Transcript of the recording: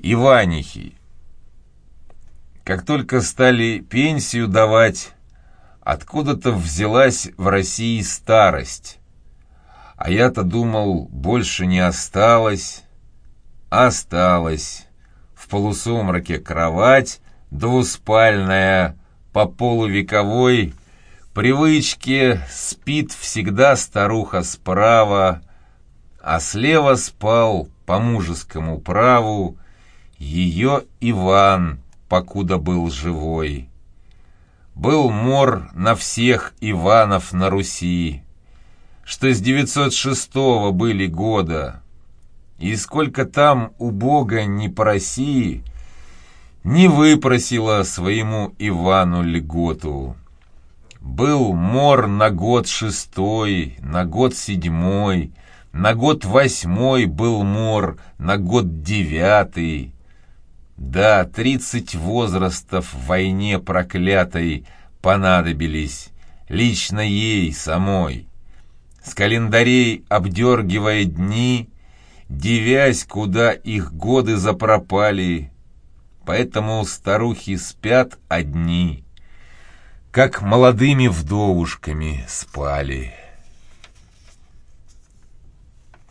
Иванихи. Как только стали пенсию давать, откуда-то взялась в России старость. А я-то думал, больше не осталось. Осталось. В полусумраке кровать двуспальная, по полувековой привычке спит всегда старуха справа, а слева спал по мужескому праву ее Иван, покуда был живой. Был мор на всех Иванов на Руси, что с 906 были года, и сколько там у Бога не проси, не выпросила своему Ивану льготу. Был мор на год шестой, на год седьмой, на год восьмой был мор, на год девятый. Да, тридцать возрастов в войне проклятой понадобились, лично ей самой. С календарей обдергивая дни, девясь, куда их годы запропали, поэтому старухи спят одни, как молодыми вдовушками спали».